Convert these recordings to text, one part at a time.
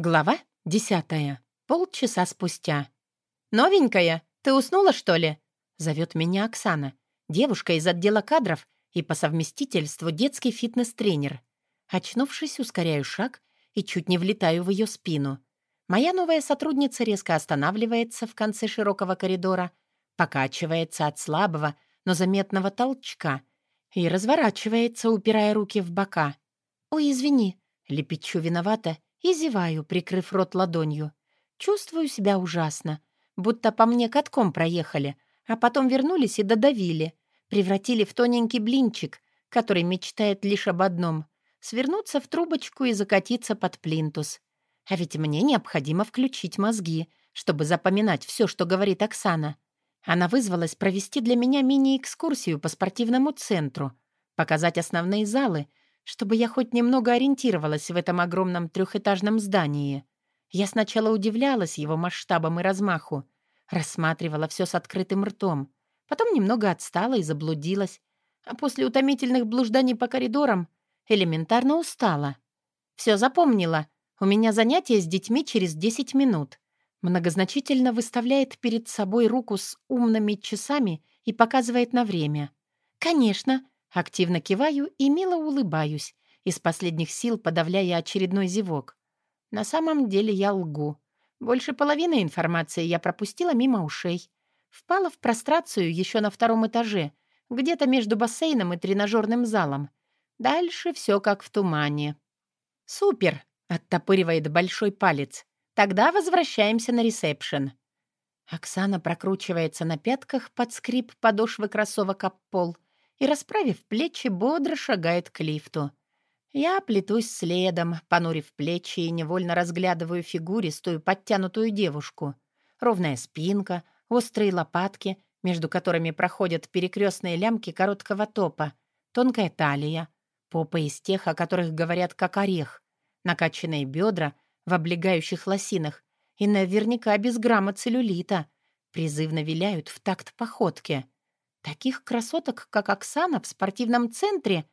Глава десятая. Полчаса спустя. «Новенькая, ты уснула, что ли?» Зовет меня Оксана, девушка из отдела кадров и по совместительству детский фитнес-тренер. Очнувшись, ускоряю шаг и чуть не влетаю в ее спину. Моя новая сотрудница резко останавливается в конце широкого коридора, покачивается от слабого, но заметного толчка и разворачивается, упирая руки в бока. «Ой, извини», — лепечу виновата и зеваю, прикрыв рот ладонью. Чувствую себя ужасно, будто по мне катком проехали, а потом вернулись и додавили, превратили в тоненький блинчик, который мечтает лишь об одном — свернуться в трубочку и закатиться под плинтус. А ведь мне необходимо включить мозги, чтобы запоминать все, что говорит Оксана. Она вызвалась провести для меня мини-экскурсию по спортивному центру, показать основные залы — чтобы я хоть немного ориентировалась в этом огромном трехэтажном здании. Я сначала удивлялась его масштабам и размаху, рассматривала все с открытым ртом, потом немного отстала и заблудилась, а после утомительных блужданий по коридорам элементарно устала. Все запомнила. У меня занятие с детьми через 10 минут. Многозначительно выставляет перед собой руку с умными часами и показывает на время. «Конечно, Активно киваю и мило улыбаюсь, из последних сил подавляя очередной зевок. На самом деле я лгу. Больше половины информации я пропустила мимо ушей. Впала в прострацию еще на втором этаже, где-то между бассейном и тренажерным залом. Дальше все как в тумане. «Супер!» — оттопыривает большой палец. «Тогда возвращаемся на ресепшн». Оксана прокручивается на пятках под скрип подошвы кроссовок об пол — и, расправив плечи, бодро шагает к лифту. Я плетусь следом, понурив плечи и невольно разглядываю фигуристую, подтянутую девушку. Ровная спинка, острые лопатки, между которыми проходят перекрестные лямки короткого топа, тонкая талия, попа из тех, о которых говорят как орех, накачанные бедра в облегающих лосинах и наверняка без грамма целлюлита, призывно виляют в такт походке — Таких красоток, как Оксана в спортивном центре,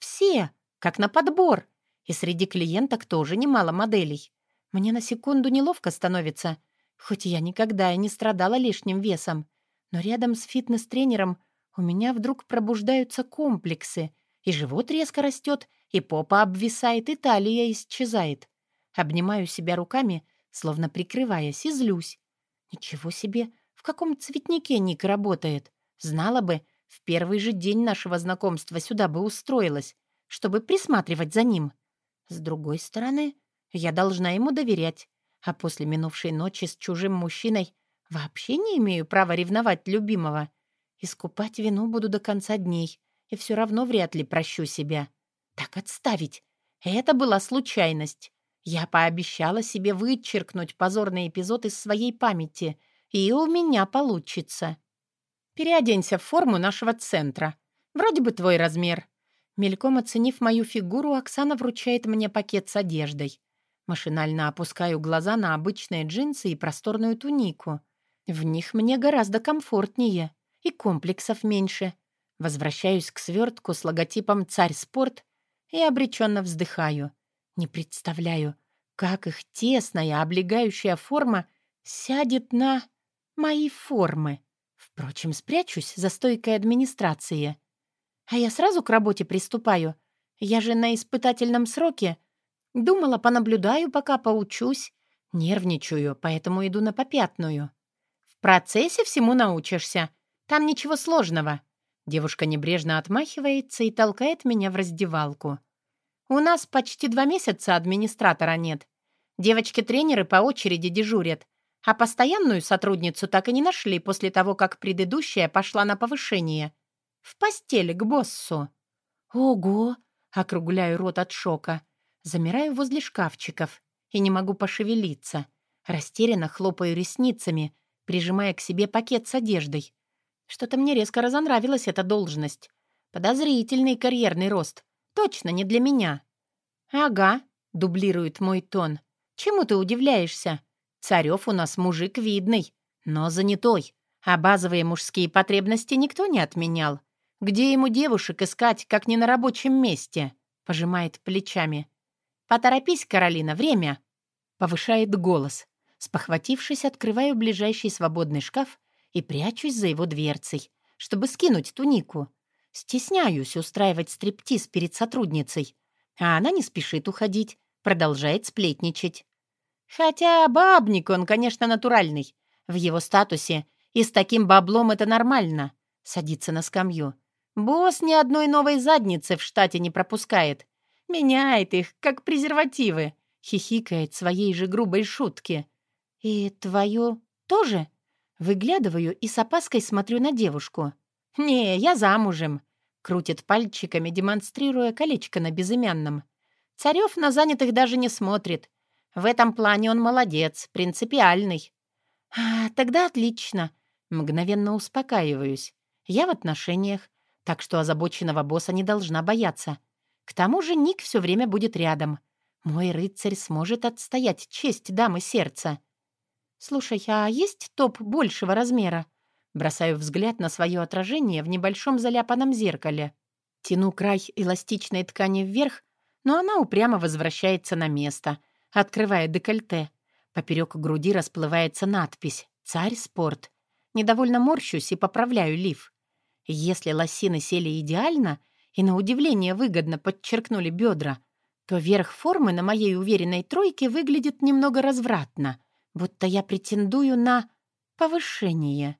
все, как на подбор. И среди клиенток тоже немало моделей. Мне на секунду неловко становится, хоть я никогда и не страдала лишним весом. Но рядом с фитнес-тренером у меня вдруг пробуждаются комплексы, и живот резко растет, и попа обвисает, и талия исчезает. Обнимаю себя руками, словно прикрываясь, и злюсь. Ничего себе, в каком цветнике Ник работает. Знала бы, в первый же день нашего знакомства сюда бы устроилась, чтобы присматривать за ним. С другой стороны, я должна ему доверять, а после минувшей ночи с чужим мужчиной вообще не имею права ревновать любимого. Искупать вину буду до конца дней, и все равно вряд ли прощу себя. Так отставить. Это была случайность. Я пообещала себе вычеркнуть позорный эпизод из своей памяти, и у меня получится. Переоденься в форму нашего центра. Вроде бы твой размер». Мельком оценив мою фигуру, Оксана вручает мне пакет с одеждой. Машинально опускаю глаза на обычные джинсы и просторную тунику. В них мне гораздо комфортнее и комплексов меньше. Возвращаюсь к свертку с логотипом «Царь спорт» и обреченно вздыхаю. Не представляю, как их тесная, облегающая форма сядет на мои формы. Впрочем, спрячусь за стойкой администрации. А я сразу к работе приступаю. Я же на испытательном сроке. Думала, понаблюдаю, пока поучусь. Нервничаю, поэтому иду на попятную. В процессе всему научишься. Там ничего сложного. Девушка небрежно отмахивается и толкает меня в раздевалку. У нас почти два месяца администратора нет. Девочки-тренеры по очереди дежурят. А постоянную сотрудницу так и не нашли после того, как предыдущая пошла на повышение. В постели к боссу. «Ого!» — округляю рот от шока. Замираю возле шкафчиков и не могу пошевелиться. Растерянно хлопаю ресницами, прижимая к себе пакет с одеждой. Что-то мне резко разонравилась эта должность. Подозрительный карьерный рост. Точно не для меня. «Ага», — дублирует мой тон. «Чему ты удивляешься? Царев у нас мужик видный, но занятой, а базовые мужские потребности никто не отменял. Где ему девушек искать, как не на рабочем месте?» — пожимает плечами. «Поторопись, Каролина, время!» Повышает голос. Спохватившись, открываю ближайший свободный шкаф и прячусь за его дверцей, чтобы скинуть тунику. Стесняюсь устраивать стриптиз перед сотрудницей, а она не спешит уходить, продолжает сплетничать. Хотя бабник он, конечно, натуральный. В его статусе и с таким баблом это нормально. Садится на скамью. Босс ни одной новой задницы в штате не пропускает. Меняет их, как презервативы. Хихикает своей же грубой шутки. «И твою тоже?» Выглядываю и с опаской смотрю на девушку. «Не, я замужем», — крутит пальчиками, демонстрируя колечко на безымянном. Царев на занятых даже не смотрит. В этом плане он молодец, принципиальный. «А, тогда отлично». Мгновенно успокаиваюсь. Я в отношениях, так что озабоченного босса не должна бояться. К тому же Ник все время будет рядом. Мой рыцарь сможет отстоять честь дамы сердца. «Слушай, а есть топ большего размера?» Бросаю взгляд на свое отражение в небольшом заляпанном зеркале. Тяну край эластичной ткани вверх, но она упрямо возвращается на место, открывая декольте. Поперек груди расплывается надпись «Царь спорт». Недовольно морщусь и поправляю лиф. Если лосины сели идеально и, на удивление, выгодно подчеркнули бедра, то верх формы на моей уверенной тройке выглядит немного развратно, будто я претендую на повышение.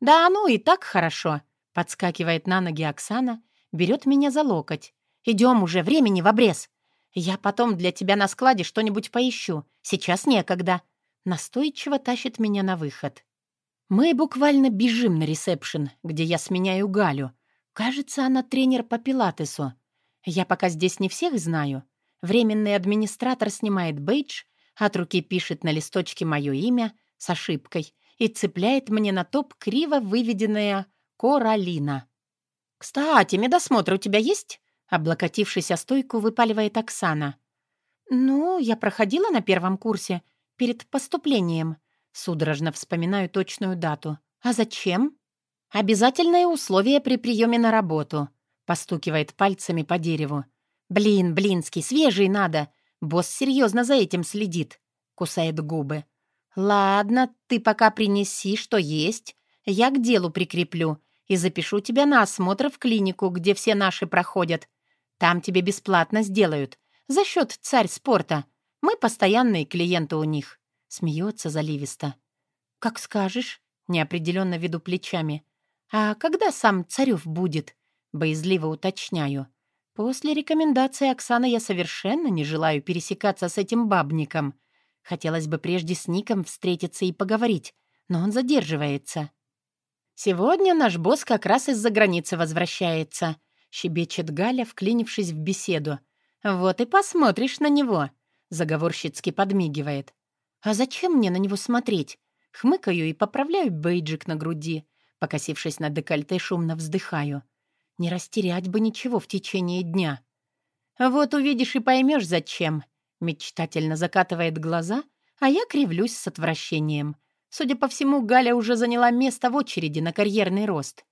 «Да ну и так хорошо», — подскакивает на ноги Оксана, берет меня за локоть. «Идем уже, времени в обрез. Я потом для тебя на складе что-нибудь поищу. Сейчас некогда». Настойчиво тащит меня на выход. Мы буквально бежим на ресепшн, где я сменяю Галю. Кажется, она тренер по пилатесу. Я пока здесь не всех знаю. Временный администратор снимает бейдж, от руки пишет на листочке мое имя с ошибкой и цепляет мне на топ криво выведенная «Коралина». «Кстати, медосмотр у тебя есть?» Облокотившись о стойку, выпаливает Оксана. «Ну, я проходила на первом курсе, перед поступлением», Судорожно вспоминаю точную дату. «А зачем?» «Обязательное условие при приеме на работу», — постукивает пальцами по дереву. «Блин, Блинский, свежий надо. Босс серьезно за этим следит», — кусает губы. «Ладно, ты пока принеси, что есть. Я к делу прикреплю и запишу тебя на осмотр в клинику, где все наши проходят. Там тебе бесплатно сделают. За счет царь спорта. Мы постоянные клиенты у них». Смеется заливисто. «Как скажешь», — неопределенно веду плечами. «А когда сам Царев будет?» — боязливо уточняю. После рекомендации Оксаны я совершенно не желаю пересекаться с этим бабником. Хотелось бы прежде с Ником встретиться и поговорить, но он задерживается. «Сегодня наш босс как раз из-за границы возвращается», — щебечет Галя, вклинившись в беседу. «Вот и посмотришь на него», — заговорщицки подмигивает. А зачем мне на него смотреть? Хмыкаю и поправляю бейджик на груди. Покосившись на декольте, шумно вздыхаю. Не растерять бы ничего в течение дня. Вот увидишь и поймешь, зачем. Мечтательно закатывает глаза, а я кривлюсь с отвращением. Судя по всему, Галя уже заняла место в очереди на карьерный рост.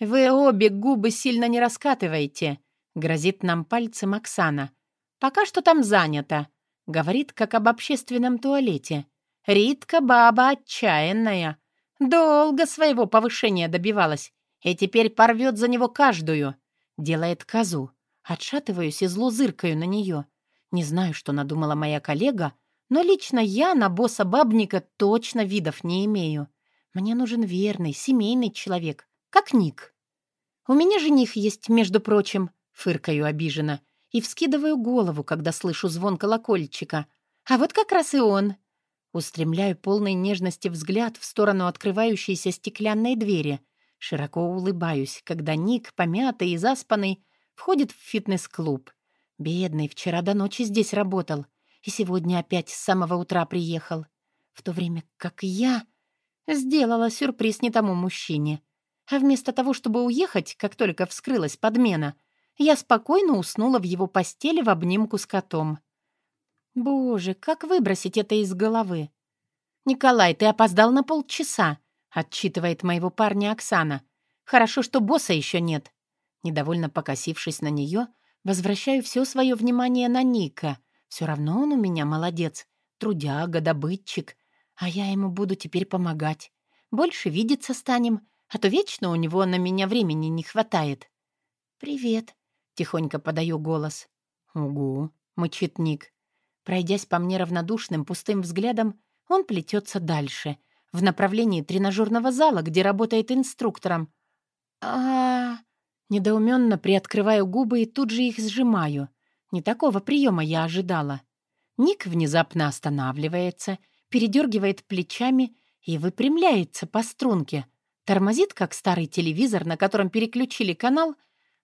«Вы обе губы сильно не раскатываете», — грозит нам пальцем Оксана. «Пока что там занято. Говорит, как об общественном туалете. Ритка баба отчаянная. Долго своего повышения добивалась. И теперь порвет за него каждую. Делает козу. Отшатываюсь и зло зыркаю на нее. Не знаю, что надумала моя коллега, но лично я на босса бабника точно видов не имею. Мне нужен верный, семейный человек, как Ник. У меня жених есть, между прочим, фыркаю обиженно и вскидываю голову, когда слышу звон колокольчика. А вот как раз и он. Устремляю полной нежности взгляд в сторону открывающейся стеклянной двери. Широко улыбаюсь, когда Ник, помятый и заспанный, входит в фитнес-клуб. Бедный, вчера до ночи здесь работал. И сегодня опять с самого утра приехал. В то время как я сделала сюрприз не тому мужчине. А вместо того, чтобы уехать, как только вскрылась подмена — я спокойно уснула в его постели в обнимку с котом. Боже, как выбросить это из головы? «Николай, ты опоздал на полчаса», — отчитывает моего парня Оксана. «Хорошо, что босса еще нет». Недовольно покосившись на нее, возвращаю все свое внимание на Ника. Все равно он у меня молодец. трудяга, добытчик, а я ему буду теперь помогать. Больше видеться станем, а то вечно у него на меня времени не хватает. «Привет», — тихонько подаю голос. «Угу», — мычит Ник. Пройдясь по мне равнодушным, пустым взглядом, он плетется дальше, в направлении тренажерного зала, где работает инструктором. а, Недоуменно приоткрываю губы и тут же их сжимаю. Не такого приема я ожидала. Ник внезапно останавливается, передергивает плечами и выпрямляется по струнке. Тормозит, как старый телевизор, на котором переключили канал,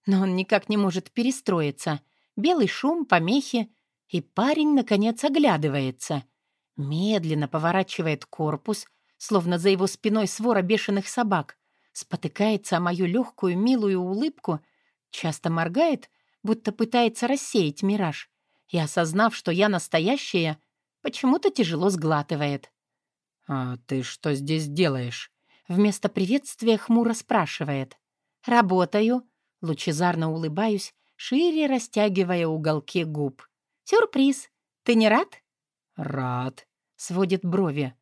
но он никак не может перестроиться. Белый шум, помехи, и парень, наконец, оглядывается. Медленно поворачивает корпус, словно за его спиной свора бешеных собак, спотыкается о мою легкую, милую улыбку, часто моргает, будто пытается рассеять мираж, и, осознав, что я настоящая, почему-то тяжело сглатывает. «А ты что здесь делаешь?» Вместо приветствия хмуро спрашивает. «Работаю», лучезарно улыбаюсь, шире растягивая уголки губ. «Сюрприз! Ты не рад?» «Рад», — сводит брови.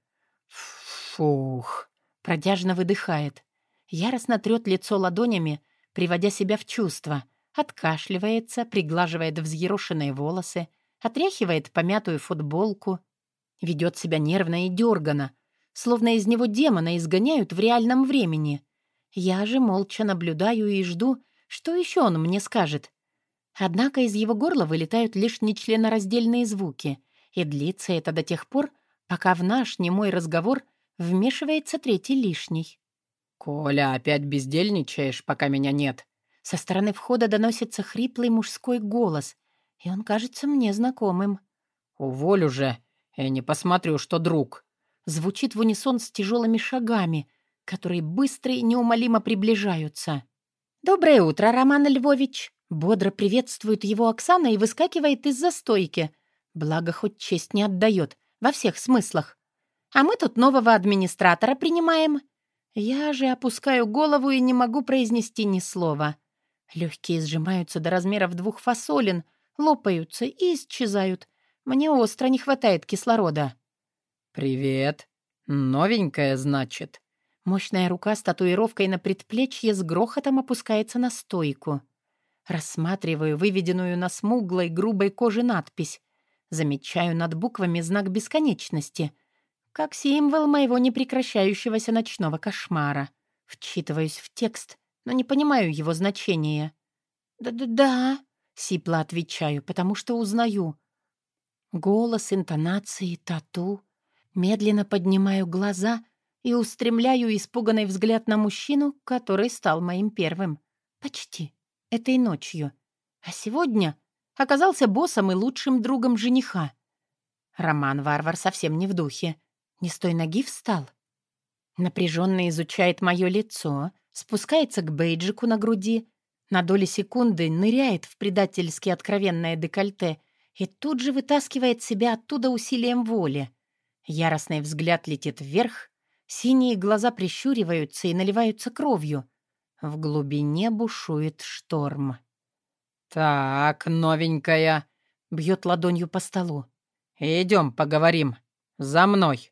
«Фух», — продяжно выдыхает. Яростно трет лицо ладонями, приводя себя в чувство. Откашливается, приглаживает взъерошенные волосы, отряхивает помятую футболку. Ведет себя нервно и дергано, словно из него демона изгоняют в реальном времени. Я же молча наблюдаю и жду, что еще он мне скажет. Однако из его горла вылетают лишь нечленораздельные звуки, и длится это до тех пор, пока в наш немой разговор вмешивается третий лишний. «Коля, опять бездельничаешь, пока меня нет?» Со стороны входа доносится хриплый мужской голос, и он кажется мне знакомым. «Уволь уже, и не посмотрю, что друг». Звучит в унисон с тяжелыми шагами, которые быстро и неумолимо приближаются. «Доброе утро, Роман Львович!» Бодро приветствует его Оксана и выскакивает из-за стойки. Благо, хоть честь не отдает, во всех смыслах. А мы тут нового администратора принимаем. Я же опускаю голову и не могу произнести ни слова. Легкие сжимаются до размеров двух фасолин, лопаются и исчезают. Мне остро не хватает кислорода. «Привет. Новенькая, значит?» Мощная рука с татуировкой на предплечье с грохотом опускается на стойку. Рассматриваю выведенную на смуглой, грубой коже надпись. Замечаю над буквами знак бесконечности. Как символ моего непрекращающегося ночного кошмара. Вчитываюсь в текст, но не понимаю его значения. «Да-да-да», — сипло отвечаю, потому что узнаю. Голос, интонации, тату. Медленно поднимаю глаза и устремляю испуганный взгляд на мужчину, который стал моим первым. Почти этой ночью. А сегодня оказался боссом и лучшим другом жениха. Роман-варвар совсем не в духе. Не с той ноги встал. Напряженно изучает мое лицо, спускается к бейджику на груди, на доли секунды ныряет в предательски откровенное декольте и тут же вытаскивает себя оттуда усилием воли. Яростный взгляд летит вверх, синие глаза прищуриваются и наливаются кровью — в глубине бушует шторм. «Так, новенькая», — бьет ладонью по столу. «Идем поговорим. За мной».